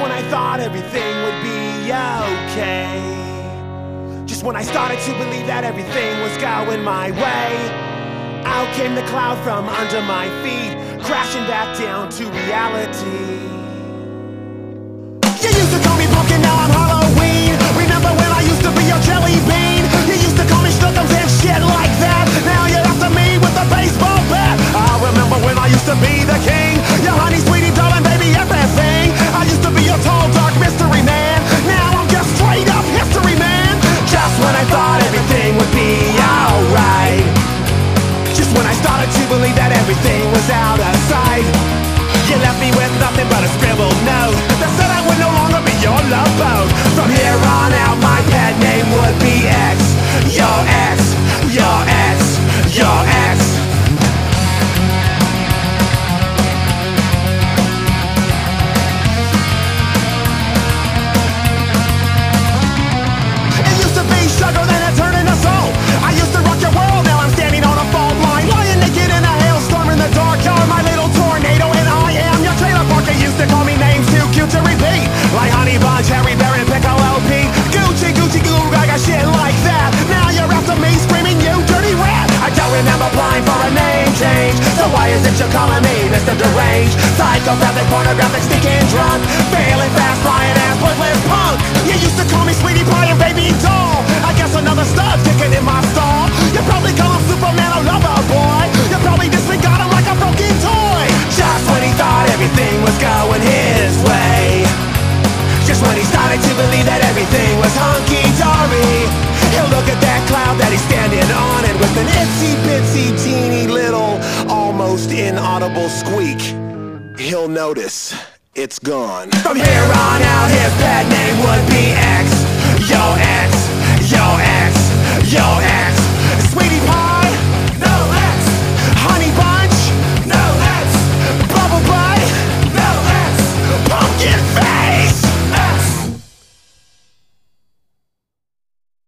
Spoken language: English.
when I thought everything would be okay. Just when I started to believe that everything was going my way. Out came the cloud from under my feet, crashing back down to reality. you're calling me Mr. Deranged Psychopathic, pornographic, sneaking drunk Failing fast, flying ass, worthless almost inaudible squeak, he'll notice it's gone. From here on out, his bad name would be